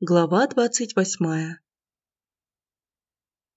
Глава 28.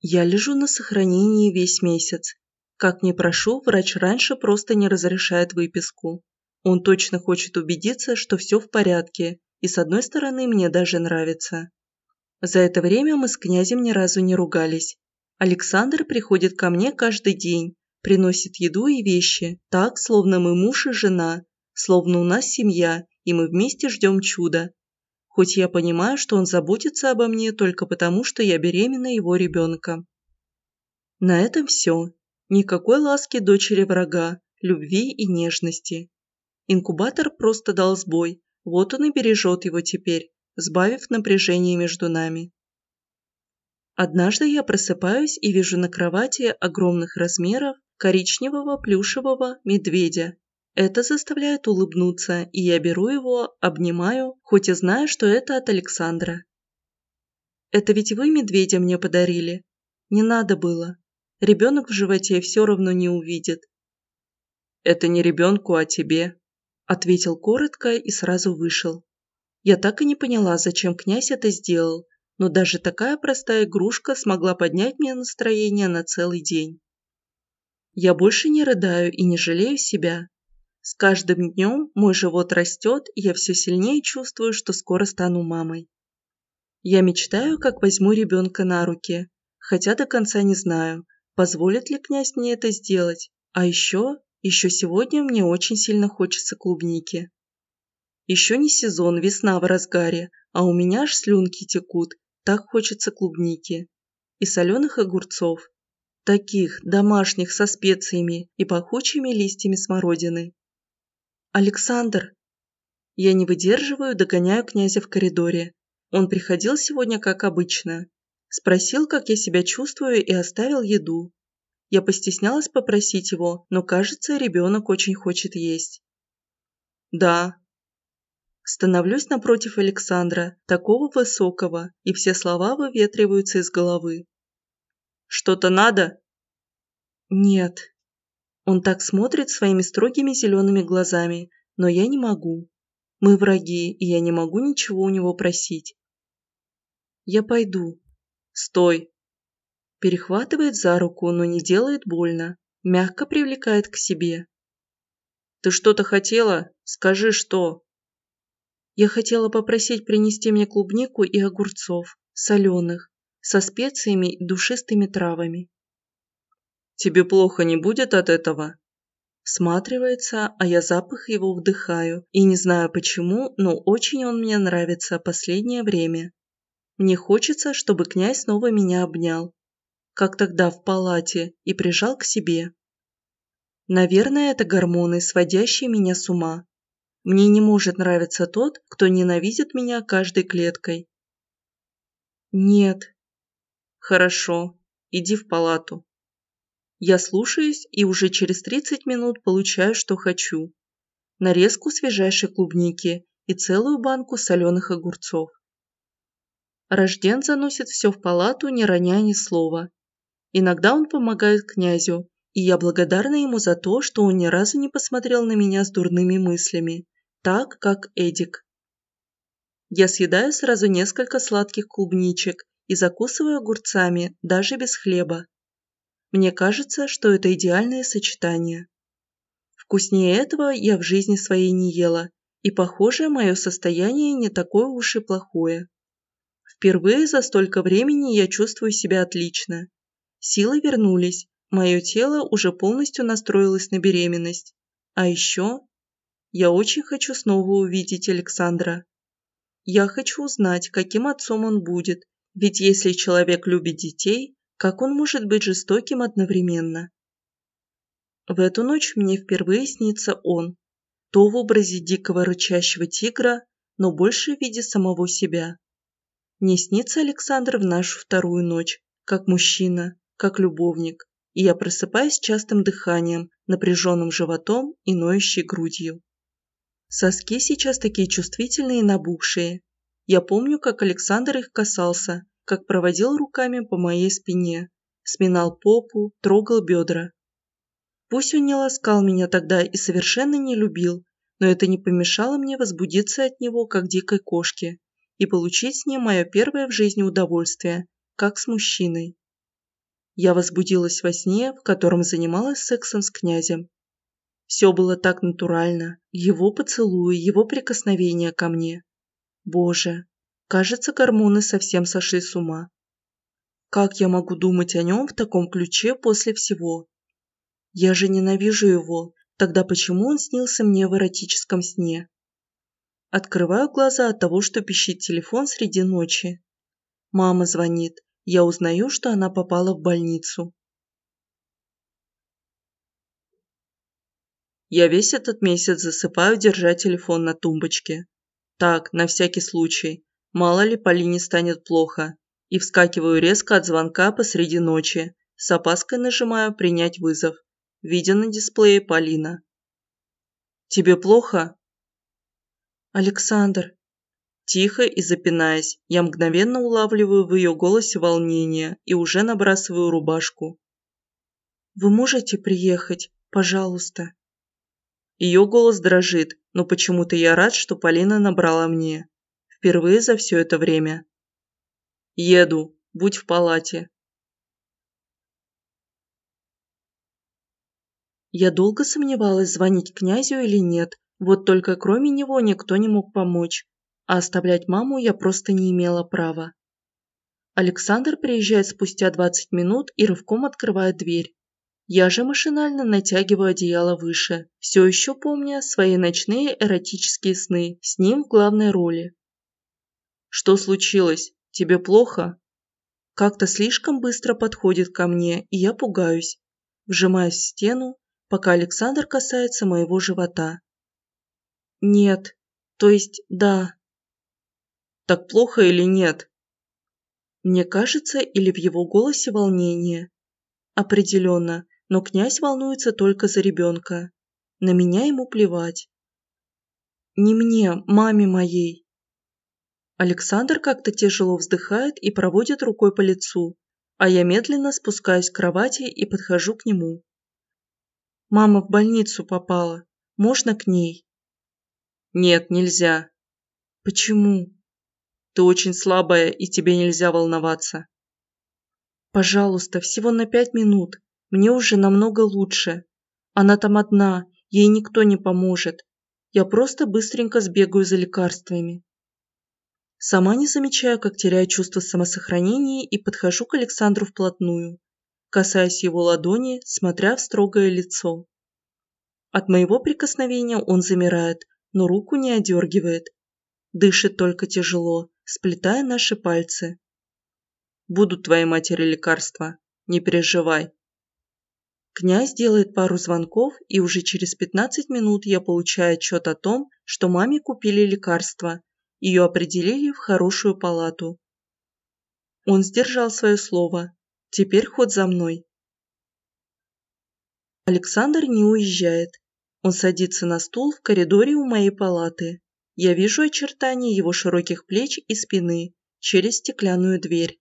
Я лежу на сохранении весь месяц. Как ни прошу, врач раньше просто не разрешает выписку. Он точно хочет убедиться, что все в порядке, и с одной стороны мне даже нравится. За это время мы с князем ни разу не ругались. Александр приходит ко мне каждый день, приносит еду и вещи, так, словно мы муж и жена, словно у нас семья, и мы вместе ждем чуда, хоть я понимаю, что он заботится обо мне только потому, что я беременна его ребенком. На этом все. Никакой ласки дочери врага, любви и нежности. Инкубатор просто дал сбой, вот он и бережет его теперь, сбавив напряжение между нами. Однажды я просыпаюсь и вижу на кровати огромных размеров коричневого плюшевого медведя это заставляет улыбнуться, и я беру его, обнимаю, хоть и знаю, что это от Александра. Это ведь вы медведя мне подарили. Не надо было. Ребенок в животе все равно не увидит. Это не ребенку, а тебе, ответил коротко и сразу вышел. Я так и не поняла, зачем князь это сделал, но даже такая простая игрушка смогла поднять мне настроение на целый день. Я больше не рыдаю и не жалею себя. С каждым днем мой живот растет, и я все сильнее чувствую, что скоро стану мамой. Я мечтаю, как возьму ребенка на руки, хотя до конца не знаю, позволит ли князь мне это сделать. А еще, еще сегодня мне очень сильно хочется клубники. Еще не сезон, весна в разгаре, а у меня аж слюнки текут, так хочется клубники. И соленых огурцов. Таких, домашних, со специями и пахучими листьями смородины. «Александр!» Я не выдерживаю, догоняю князя в коридоре. Он приходил сегодня как обычно. Спросил, как я себя чувствую и оставил еду. Я постеснялась попросить его, но кажется, ребенок очень хочет есть. «Да». Становлюсь напротив Александра, такого высокого, и все слова выветриваются из головы. «Что-то надо?» «Нет», он так смотрит своими строгими зелеными глазами, но я не могу. Мы враги, и я не могу ничего у него просить. Я пойду. Стой. Перехватывает за руку, но не делает больно. Мягко привлекает к себе. Ты что-то хотела? Скажи, что? Я хотела попросить принести мне клубнику и огурцов, соленых, со специями и душистыми травами. Тебе плохо не будет от этого?» Сматривается, а я запах его вдыхаю, и не знаю почему, но очень он мне нравится последнее время. Мне хочется, чтобы князь снова меня обнял, как тогда в палате, и прижал к себе. Наверное, это гормоны, сводящие меня с ума. Мне не может нравиться тот, кто ненавидит меня каждой клеткой. Нет. Хорошо, иди в палату. Я слушаюсь и уже через 30 минут получаю, что хочу. Нарезку свежайшей клубники и целую банку соленых огурцов. Рожден заносит все в палату, не роняя ни слова. Иногда он помогает князю, и я благодарна ему за то, что он ни разу не посмотрел на меня с дурными мыслями, так, как Эдик. Я съедаю сразу несколько сладких клубничек и закусываю огурцами, даже без хлеба. Мне кажется, что это идеальное сочетание. Вкуснее этого я в жизни своей не ела, и, похоже, мое состояние не такое уж и плохое. Впервые за столько времени я чувствую себя отлично. Силы вернулись, мое тело уже полностью настроилось на беременность. А еще я очень хочу снова увидеть Александра. Я хочу узнать, каким отцом он будет, ведь если человек любит детей, как он может быть жестоким одновременно? В эту ночь мне впервые снится он, то в образе дикого рычащего тигра, но больше в виде самого себя. Мне снится Александр в нашу вторую ночь, как мужчина, как любовник, и я просыпаюсь частым дыханием, напряженным животом и ноющей грудью. Соски сейчас такие чувствительные и набухшие. Я помню, как Александр их касался, как проводил руками по моей спине, сминал попу, трогал бедра. Пусть он не ласкал меня тогда и совершенно не любил, но это не помешало мне возбудиться от него, как дикой кошке, и получить с ним мое первое в жизни удовольствие, как с мужчиной. Я возбудилась во сне, в котором занималась сексом с князем. Все было так натурально, его поцелуи, его прикосновения ко мне. Боже, кажется, гормоны совсем сошли с ума. Как я могу думать о нем в таком ключе после всего? Я же ненавижу его, тогда почему он снился мне в эротическом сне? Открываю глаза от того, что пищит телефон среди ночи. Мама звонит. Я узнаю, что она попала в больницу. Я весь этот месяц засыпаю, держа телефон на тумбочке. Так, на всякий случай. Мало ли Полине станет плохо. И вскакиваю резко от звонка посреди ночи. С опаской нажимаю «Принять вызов». Видя на дисплее Полина. «Тебе плохо?» «Александр». Тихо и запинаясь, я мгновенно улавливаю в ее голосе волнение и уже набрасываю рубашку. «Вы можете приехать, пожалуйста?» Ее голос дрожит, но почему-то я рад, что Полина набрала мне. Впервые за все это время. «Еду, будь в палате», Я долго сомневалась, звонить князю или нет, вот только кроме него никто не мог помочь, а оставлять маму я просто не имела права. Александр приезжает спустя 20 минут и рывком открывает дверь. Я же машинально натягиваю одеяло выше, все еще помня свои ночные эротические сны с ним в главной роли. «Что случилось? Тебе плохо?» Как-то слишком быстро подходит ко мне, и я пугаюсь. Вжимаюсь в стену, пока Александр касается моего живота. Нет, то есть да. Так плохо или нет? Мне кажется, или в его голосе волнение. Определенно, но князь волнуется только за ребенка. На меня ему плевать. Не мне, маме моей. Александр как-то тяжело вздыхает и проводит рукой по лицу, а я медленно спускаюсь к кровати и подхожу к нему. Мама в больницу попала. Можно к ней? Нет, нельзя. Почему? Ты очень слабая, и тебе нельзя волноваться. Пожалуйста, всего на пять минут. Мне уже намного лучше. Она там одна, ей никто не поможет. Я просто быстренько сбегаю за лекарствами. Сама не замечаю, как теряю чувство самосохранения и подхожу к Александру вплотную касаясь его ладони, смотря в строгое лицо. От моего прикосновения он замирает, но руку не одергивает. Дышит только тяжело, сплетая наши пальцы. «Будут твоей матери лекарства, не переживай». Князь делает пару звонков, и уже через 15 минут я получаю отчет о том, что маме купили лекарства, ее определили в хорошую палату. Он сдержал свое слово, Теперь ход за мной. Александр не уезжает. Он садится на стул в коридоре у моей палаты. Я вижу очертания его широких плеч и спины через стеклянную дверь.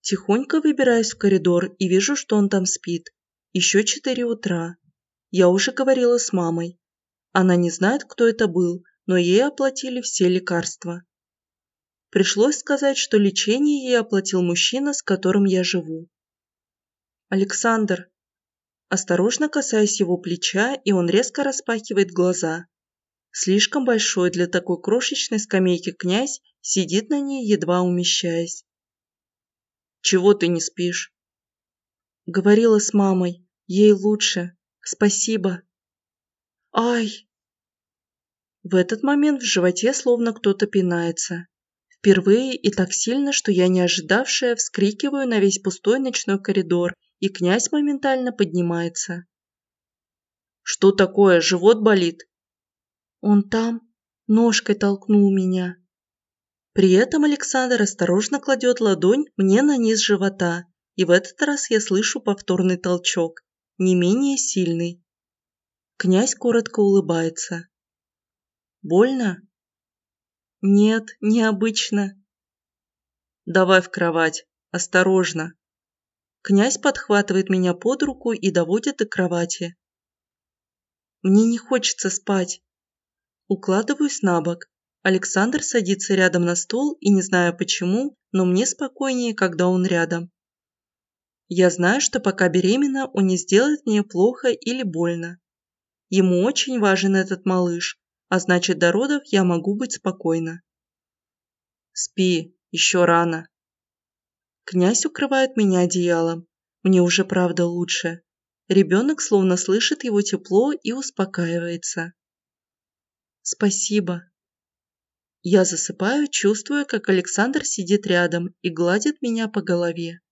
Тихонько выбираюсь в коридор и вижу, что он там спит. Еще четыре утра. Я уже говорила с мамой. Она не знает, кто это был, но ей оплатили все лекарства. Пришлось сказать, что лечение ей оплатил мужчина, с которым я живу. Александр. Осторожно касаясь его плеча, и он резко распахивает глаза. Слишком большой для такой крошечной скамейки князь сидит на ней, едва умещаясь. «Чего ты не спишь?» Говорила с мамой. Ей лучше. Спасибо. Ай! В этот момент в животе словно кто-то пинается. Впервые и так сильно, что я не ожидавшая, вскрикиваю на весь пустой ночной коридор, и князь моментально поднимается. «Что такое? Живот болит?» «Он там, ножкой толкнул меня». При этом Александр осторожно кладет ладонь мне на низ живота, и в этот раз я слышу повторный толчок, не менее сильный. Князь коротко улыбается. «Больно?» Нет, необычно. Давай в кровать, осторожно. Князь подхватывает меня под руку и доводит до кровати. Мне не хочется спать. Укладываюсь на бок. Александр садится рядом на стул и не знаю почему, но мне спокойнее, когда он рядом. Я знаю, что пока беременна, он не сделает мне плохо или больно. Ему очень важен этот малыш, а значит до родов я могу быть спокойна. Спи, еще рано. Князь укрывает меня одеялом. Мне уже правда лучше. Ребенок словно слышит его тепло и успокаивается. Спасибо. Я засыпаю, чувствуя, как Александр сидит рядом и гладит меня по голове.